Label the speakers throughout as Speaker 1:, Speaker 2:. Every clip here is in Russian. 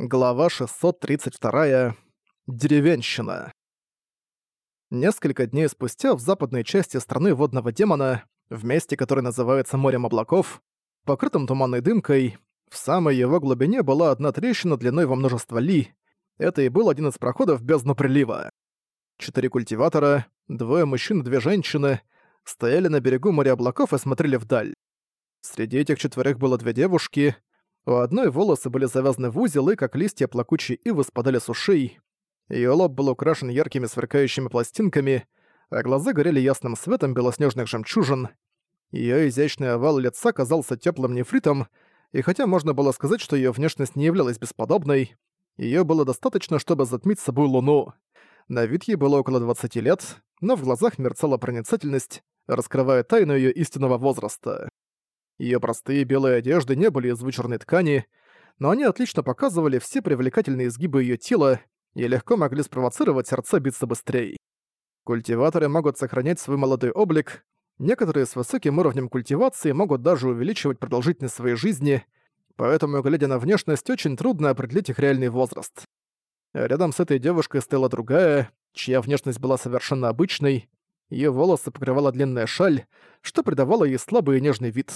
Speaker 1: Глава 632. Деревенщина. Несколько дней спустя в западной части страны водного демона, в месте, которое называется Морем облаков, покрытым туманной дымкой, в самой его глубине была одна трещина длиной во множество ли. Это и был один из проходов бездну прилива. Четыре культиватора, двое мужчин и две женщины, стояли на берегу моря облаков и смотрели вдаль. Среди этих четверых было две девушки — у одной волосы были завязаны в узел, и как листья плакучей ивы спадали с ушей. Её лоб был украшен яркими сверкающими пластинками, а глаза горели ясным светом белоснежных жемчужин. Её изящный овал лица казался тёплым нефритом, и хотя можно было сказать, что её внешность не являлась бесподобной, её было достаточно, чтобы затмить собой луну. На вид ей было около 20 лет, но в глазах мерцала проницательность, раскрывая тайну её истинного возраста. Её простые белые одежды не были из вычурной ткани, но они отлично показывали все привлекательные изгибы её тела и легко могли спровоцировать сердца биться быстрее. Культиваторы могут сохранять свой молодой облик, некоторые с высоким уровнем культивации могут даже увеличивать продолжительность своей жизни, поэтому, глядя на внешность, очень трудно определить их реальный возраст. Рядом с этой девушкой стояла другая, чья внешность была совершенно обычной, её волосы покрывала длинная шаль, что придавало ей слабый и нежный вид.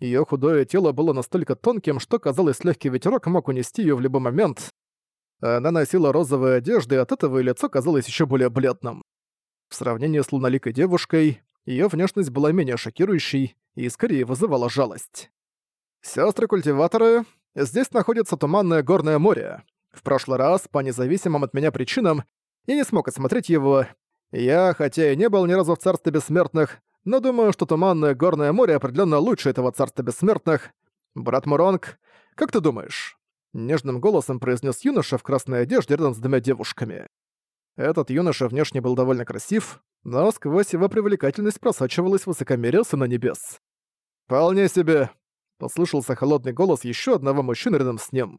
Speaker 1: Её худое тело было настолько тонким, что, казалось, легкий ветерок мог унести её в любой момент. Она носила розовые одежды, и от этого её лицо казалось ещё более бледным. В сравнении с луноликой девушкой, её внешность была менее шокирующей и скорее вызывала жалость. «Сёстры-культиваторы, здесь находится Туманное Горное море. В прошлый раз, по независимым от меня причинам, я не смог осмотреть его. Я, хотя и не был ни разу в Царстве Бессмертных, но думаю, что Туманное Горное море определенно лучше этого царства бессмертных. Брат Муронг, как ты думаешь?» Нежным голосом произнес юноша в красной одежде рядом с двумя девушками. Этот юноша внешне был довольно красив, но сквозь его привлекательность просачивалась высокомерие сына небес. «Вполне себе!» — послышался холодный голос еще одного мужчины рядом с ним.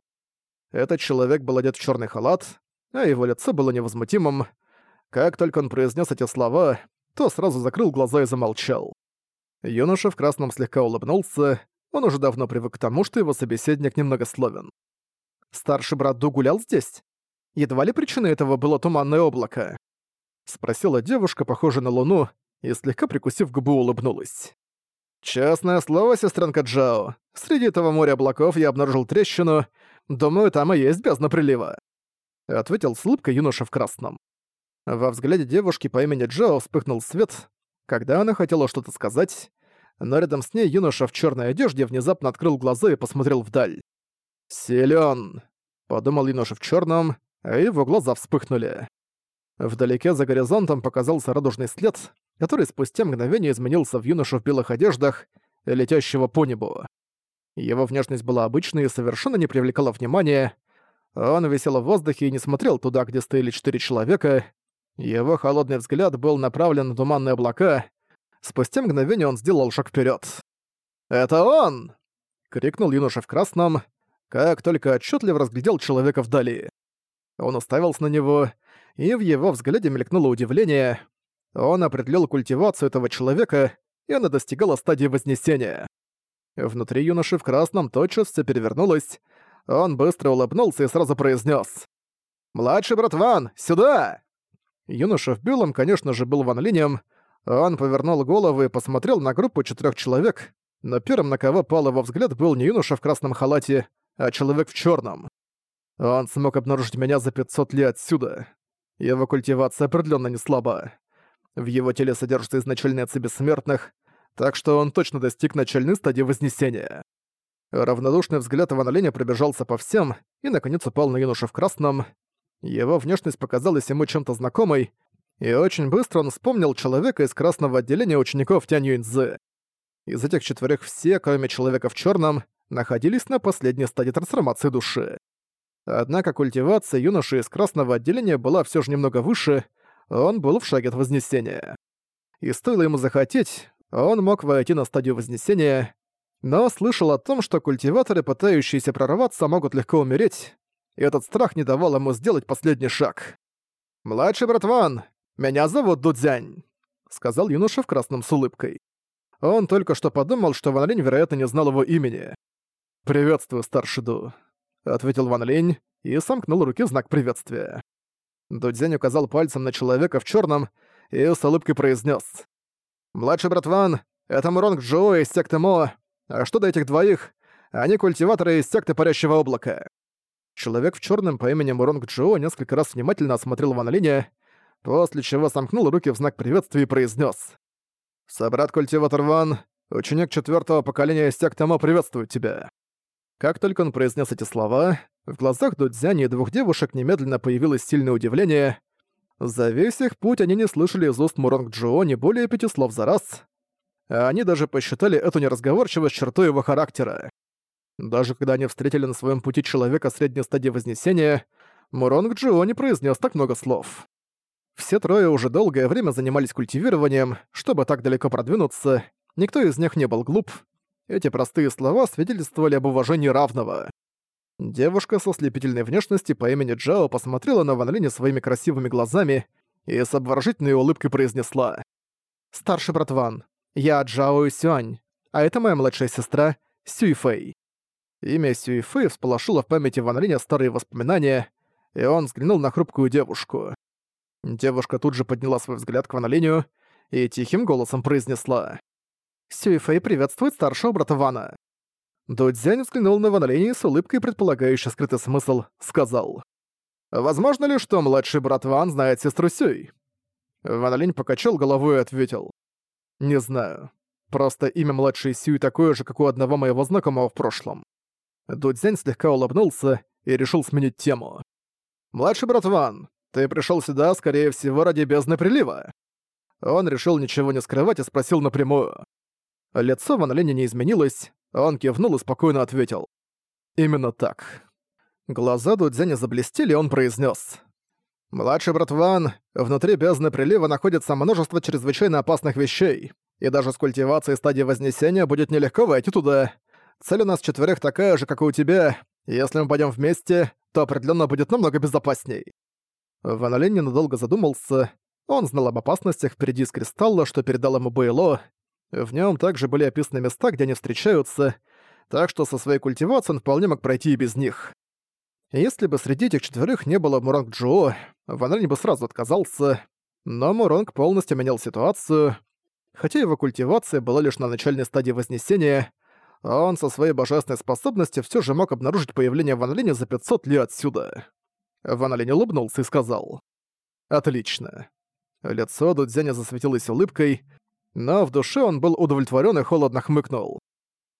Speaker 1: Этот человек был одет в черный халат, а его лицо было невозмутимым. Как только он произнес эти слова, то сразу закрыл глаза и замолчал. Юноша в красном слегка улыбнулся, он уже давно привык к тому, что его собеседник немногословен. «Старший брат Ду гулял здесь? Едва ли причиной этого было туманное облако?» Спросила девушка, похожая на луну, и слегка прикусив губу улыбнулась. «Честное слово, сестренка Джао, среди этого моря облаков я обнаружил трещину, думаю, там и есть бездна прилива», — ответил с улыбкой юноша в красном. Во взгляде девушки по имени Джао вспыхнул свет, когда она хотела что-то сказать, но рядом с ней юноша в черной одежде внезапно открыл глаза и посмотрел вдаль. «Силён!» — подумал юноша в черном, а его глаза вспыхнули. Вдалеке за горизонтом показался радужный след, который спустя мгновение изменился в юношу в белых одеждах, летящего по небу. Его внешность была обычной и совершенно не привлекала внимания. Он висел в воздухе и не смотрел туда, где стояли четыре человека, его холодный взгляд был направлен на туманные облака. Спустя мгновение он сделал шаг вперед. «Это он!» — крикнул юноша в красном, как только отчетливо разглядел человека вдали. Он уставился на него, и в его взгляде мелькнуло удивление. Он определил культивацию этого человека, и она достигала стадии Вознесения. Внутри юноши в красном тотчас все перевернулось. Он быстро улыбнулся и сразу произнес: «Младший брат Ван, сюда!» Юноша в белом, конечно же, был Ван Линем. Он повернул голову и посмотрел на группу четырех человек, но первым, на кого пал его взгляд, был не юноша в красном халате, а человек в черном. Он смог обнаружить меня за 500 лет отсюда. Его культивация определенно не слаба. В его теле содержатся изначальные отцы бессмертных, так что он точно достиг начальной стадии Вознесения. Равнодушный взгляд Ивана Леня пробежался по всем и, наконец, упал на юношу в красном. Его внешность показалась ему чем-то знакомой, и очень быстро он вспомнил человека из красного отделения учеников Тянь Юньцзы. Из этих четверых все, кроме человека в черном, находились на последней стадии трансформации души. Однако культивация юноши из красного отделения была все же немного выше, он был в шаге от Вознесения. И стоило ему захотеть, он мог войти на стадию Вознесения, но слышал о том, что культиваторы, пытающиеся прорваться, могут легко умереть, и этот страх не давал ему сделать последний шаг. «Младший братван, меня зовут Дудзянь», — сказал юноша в красном с улыбкой. Он только что подумал, что Ван Линь, вероятно, не знал его имени. «Приветствую, старший Ду», — ответил Ван Линь и сомкнул руки в знак приветствия. Дудзянь указал пальцем на человека в черном и с улыбкой произнес: «Младший брат Ван, это Муронг Джо из секты Мо. А что до этих двоих? Они культиваторы из секты Парящего Облака». Человек в черном по имени Муронг Джо несколько раз внимательно осмотрел Ван Линя, после чего сомкнул руки в знак приветствия и произнес: «Собрат-культиватор Ван, ученик четвертого поколения секты Мо приветствует тебя». Как только он произнес эти слова, в глазах Дудзяни и двух девушек немедленно появилось сильное удивление. За весь их путь они не слышали из уст Муронг Джо не более пяти слов за раз, а они даже посчитали эту неразговорчивость чертой его характера. Даже когда они встретили на своем пути человека средней стадии Вознесения, Муронг Джо не произнес так много слов. Все трое уже долгое время занимались культивированием, чтобы так далеко продвинуться, никто из них не был глуп. Эти простые слова свидетельствовали об уважении равного. Девушка со слепительной внешностью по имени Джао посмотрела на Ван Линя своими красивыми глазами и с обворожительной улыбкой произнесла. «Старший брат Ван, я Джао Сюань, а это моя младшая сестра Сюйфэй». Имя Сюйфэй всполошило в памяти Ван Линя старые воспоминания, и он взглянул на хрупкую девушку. Девушка тут же подняла свой взгляд к Ван Линю и тихим голосом произнесла. «Сюйфэй приветствует старшего брата Вана». Дудзянь взглянул на Ван Линь и с улыбкой, предполагающей скрытый смысл, сказал. «Возможно ли, что младший брат Ван знает сестру Сюй?» Ван Линь покачал головой и ответил. «Не знаю. Просто имя младшей Сюй такое же, как у одного моего знакомого в прошлом». Дудзянь слегка улыбнулся и решил сменить тему. «Младший брат Ван, ты пришел сюда, скорее всего, ради бездны прилива». Он решил ничего не скрывать и спросил напрямую. Лицо Ван Линя не изменилось, он кивнул и спокойно ответил. «Именно так». Глаза Дудзяня заблестели, он произнес: «Младший брат Ван, внутри бездны прилива находится множество чрезвычайно опасных вещей, и даже с культивацией стадии Вознесения будет нелегко войти туда. Цель у нас четверых такая же, как и у тебя, если мы пойдем вместе, то определенно будет намного безопасней». Ван Линь ненадолго задумался, он знал об опасностях впереди из кристалла, что передал ему Бэйло, в нем также были описаны места, где они встречаются, так что со своей культивацией он вполне мог пройти и без них. Если бы среди этих четверых не было Муронг Джо, Ван Рень бы сразу отказался, но Муронг полностью менял ситуацию. Хотя его культивация была лишь на начальной стадии Вознесения, он со своей божественной способностью все же мог обнаружить появление Ван Линя за 500 ли отсюда. Ван Линь улыбнулся и сказал. «Отлично». Лицо Дудзяня засветилось улыбкой, но в душе он был удовлетворен и холодно хмыкнул.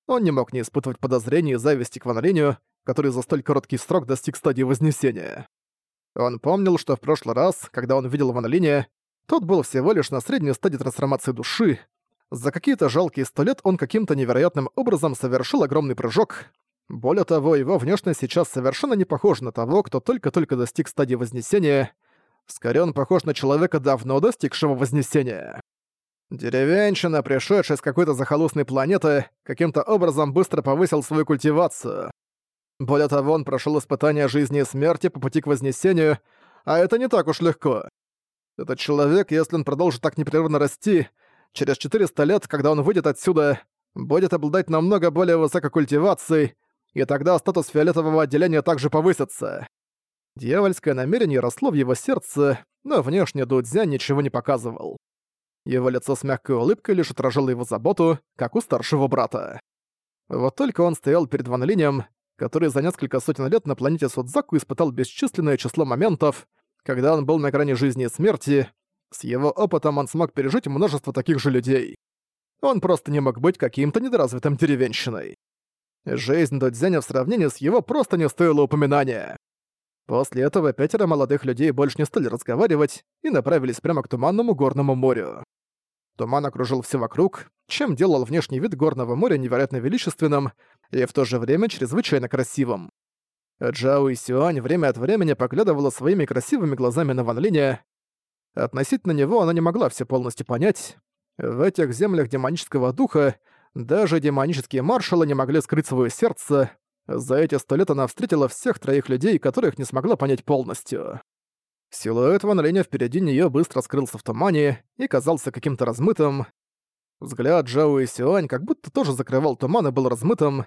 Speaker 1: Он не мог не испытывать подозрений и зависти к Ван который за столь короткий срок достиг стадии Вознесения. Он помнил, что в прошлый раз, когда он видел Ван тот был всего лишь на средней стадии трансформации души. За какие-то жалкие сто лет он каким-то невероятным образом совершил огромный прыжок. Более того, его внешность сейчас совершенно не похожа на того, кто только-только достиг стадии Вознесения. Скорее, он похож на человека, давно достигшего Вознесения. Деревенщина, пришедшая с какой-то захолустной планеты, каким-то образом быстро повысил свою культивацию. Более того, он прошел испытание жизни и смерти по пути к Вознесению, а это не так уж легко. Этот человек, если он продолжит так непрерывно расти, через 400 лет, когда он выйдет отсюда, будет обладать намного более высокой культивацией, и тогда статус фиолетового отделения также повысится. Дьявольское намерение росло в его сердце, но внешне Дудзя ничего не показывал. Его лицо с мягкой улыбкой лишь отражало его заботу, как у старшего брата. Вот только он стоял перед Ван Линем, который за несколько сотен лет на планете Судзаку испытал бесчисленное число моментов, когда он был на грани жизни и смерти, с его опытом он смог пережить множество таких же людей. Он просто не мог быть каким-то недоразвитым деревенщиной. Жизнь Додзяня в сравнении с его просто не стоила упоминания. После этого пятеро молодых людей больше не стали разговаривать и направились прямо к Туманному горному морю. Туман окружил все вокруг, чем делал внешний вид горного моря невероятно величественным и в то же время чрезвычайно красивым. Джао и Сюань время от времени поглядывала своими красивыми глазами на Ван Линя. Относительно него она не могла все полностью понять. В этих землях демонического духа даже демонические маршалы не могли скрыть свое сердце, за эти сто лет она встретила всех троих людей, которых не смогла понять полностью. Силуэт Ван Линя впереди неё быстро скрылся в тумане и казался каким-то размытым. Взгляд Джао и Сюань как будто тоже закрывал туман и был размытым.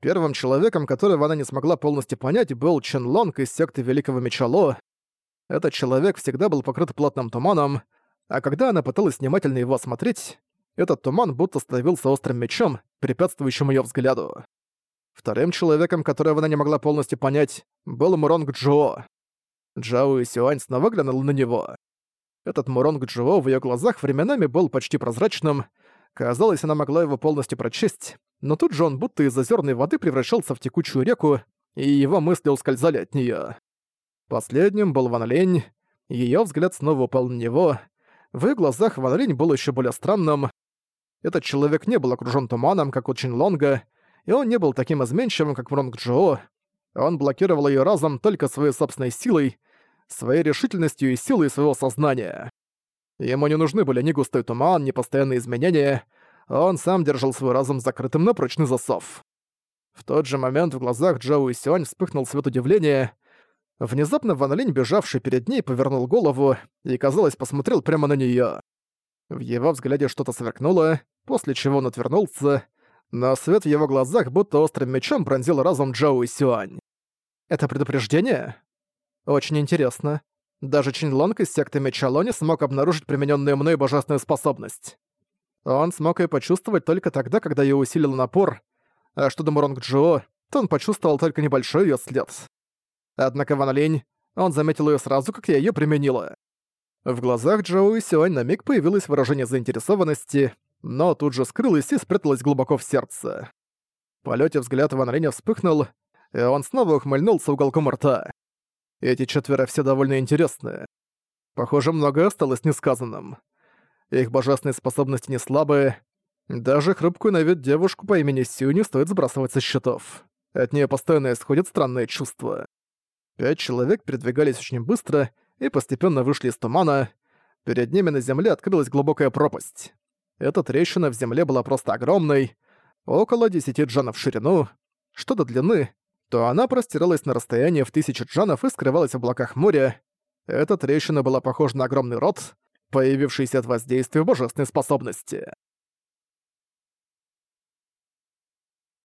Speaker 1: Первым человеком, которого она не смогла полностью понять, был Чен Лонг из секты Великого Меча Ло. Этот человек всегда был покрыт плотным туманом, а когда она пыталась внимательно его осмотреть, этот туман будто становился острым мечом, препятствующим ее взгляду. Вторым человеком, которого она не могла полностью понять, был Муронг Джо. Джао и Сюань снова глянула на него. Этот Муронг Джо в ее глазах временами был почти прозрачным. Казалось, она могла его полностью прочесть, но тут же он будто из озерной воды превращался в текучую реку, и его мысли ускользали от нее. Последним был Ван Лень. Её взгляд снова упал на него. В их глазах Ван Лень был еще более странным. Этот человек не был окружён туманом, как у Чин Лонга, и он не был таким изменчивым, как Мронг Джо. Он блокировал её разум только своей собственной силой, своей решительностью и силой своего сознания. Ему не нужны были ни густой туман, ни постоянные изменения. Он сам держал свой разум закрытым на прочный засов. В тот же момент в глазах Джоу и Сюань вспыхнул свет удивления. Внезапно Ван Линь, бежавший перед ней, повернул голову и, казалось, посмотрел прямо на неё. В его взгляде что-то сверкнуло, после чего он отвернулся, но свет в его глазах будто острым мечом пронзил разум Джоу и Сюань. «Это предупреждение?» «Очень интересно. Даже Чин Лонг из секты Меча Ло не смог обнаружить примененную мной божественную способность. Он смог ее почувствовать только тогда, когда я усилил напор, а что до Муронг Джо, то он почувствовал только небольшой ее след. Однако Ван Линь, он заметил ее сразу, как я ее применила. В глазах Джоу и Сюань на миг появилось выражение заинтересованности, но тут же скрылось и спряталось глубоко в сердце. В полете взгляд Ван Линя вспыхнул, и он снова ухмыльнулся уголком рта. Эти четверо все довольно интересные. Похоже, многое осталось несказанным. Их божественные способности не слабые. Даже хрупкую на вид девушку по имени Сю не стоит сбрасывать со счетов. От нее постоянно исходят странные чувства. Пять человек передвигались очень быстро и постепенно вышли из тумана. Перед ними на земле открылась глубокая пропасть. Эта трещина в земле была просто огромной, около 10 джанов в ширину. Что до длины, то она простиралась на расстояние в тысячу джанов и скрывалась в облаках моря. Эта трещина была похожа на огромный рот, появившийся от воздействия божественной способности.